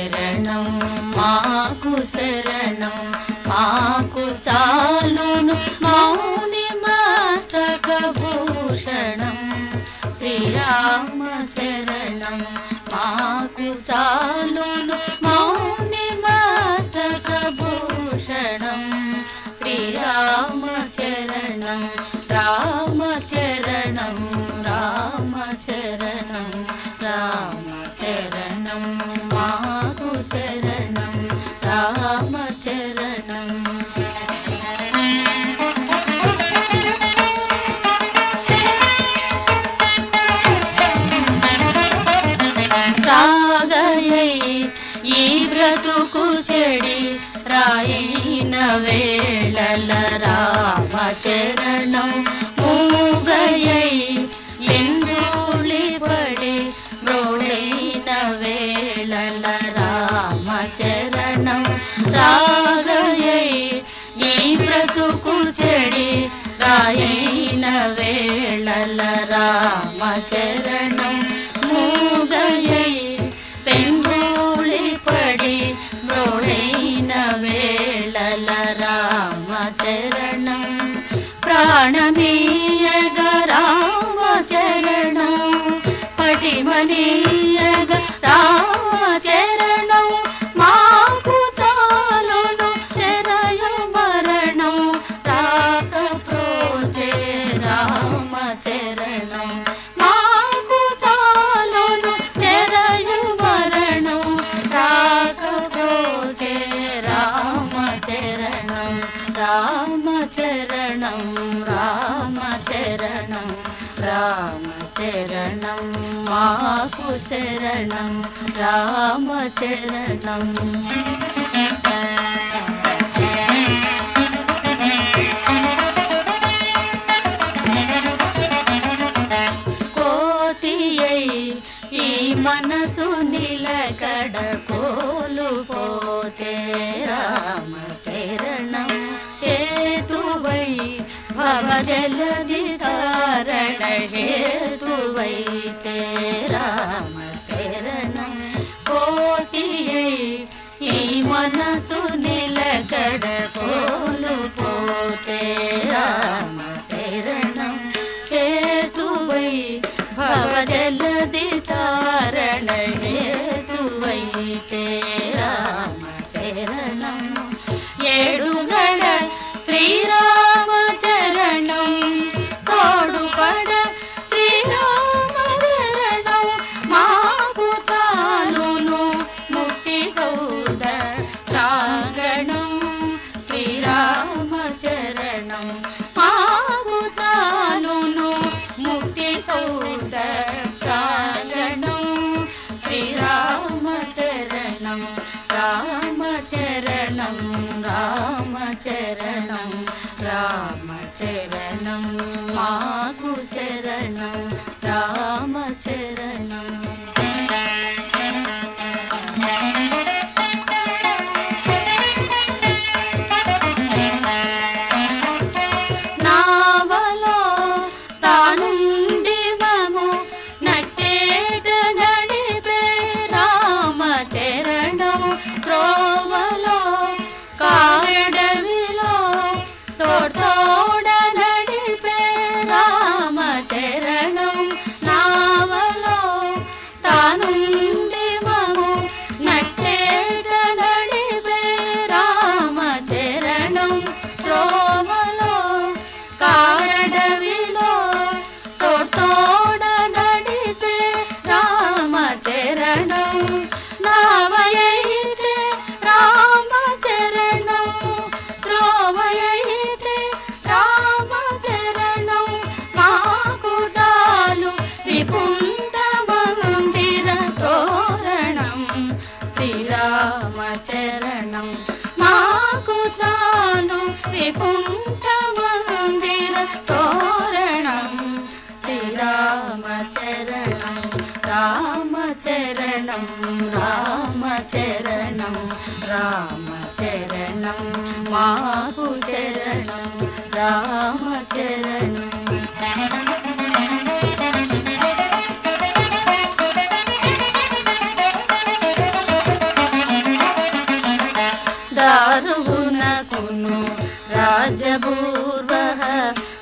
शरणं माकु शरणं माकु मा मौनि मस्तकभूषणं। श्रीरामचरणं माकु कुचल రాయిన వేళల రామచరణం మూగయై ఎందూళి పడి బ్రోడైన వేళల రామచరణం రాగయై ఈ బ్రతుకు చెడి రాయిన వేళల రామచరణం మూగయై పెంగూళి పడి రామచరణం మాకు శరణం రామచరణం. కోతియై ఈ మనసు నిలకడ కోలుపోతే రామ जलिारणे वै ते राम चेरणो हि मन सुनीलोल पोते राम चेरण जलितारणे वै ते मेरण शरणं रा श्रीरामचरणं मा कुचानु विकुण्ठमन्दिरतोरणं श्रीरामचरणं रामचरणं रामचरणं रामचरणं। मा कुचरणं रामचरणं।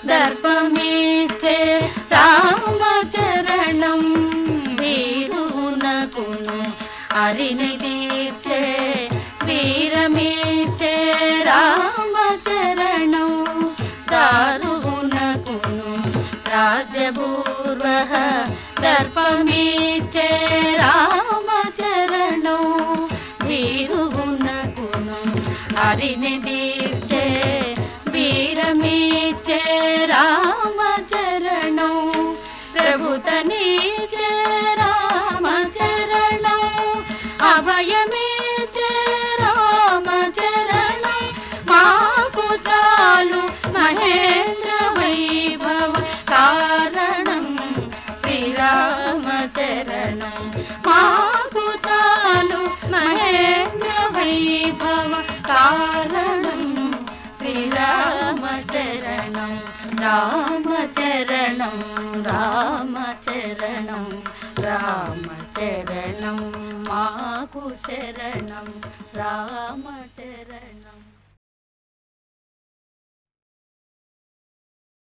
దర్పమిచ్చే రామచరణం వీరునకును అరిని దీప్చే వీరమిచ్చే రామచరణం దారునకును రాజ్యపూర్వ దర్పమిచ్చే రామచరణం వీరునకును అరిని దీప్ రామచరణం. ప్రభుతనీచే రామచరణం. అభయమీచే రామచరణం. మాకు చాలు మహేంద్ర వైభవ కారణం. శ్రీరామచరణం रामचरणं रामचरणं रामचरणं मापुचरणं राम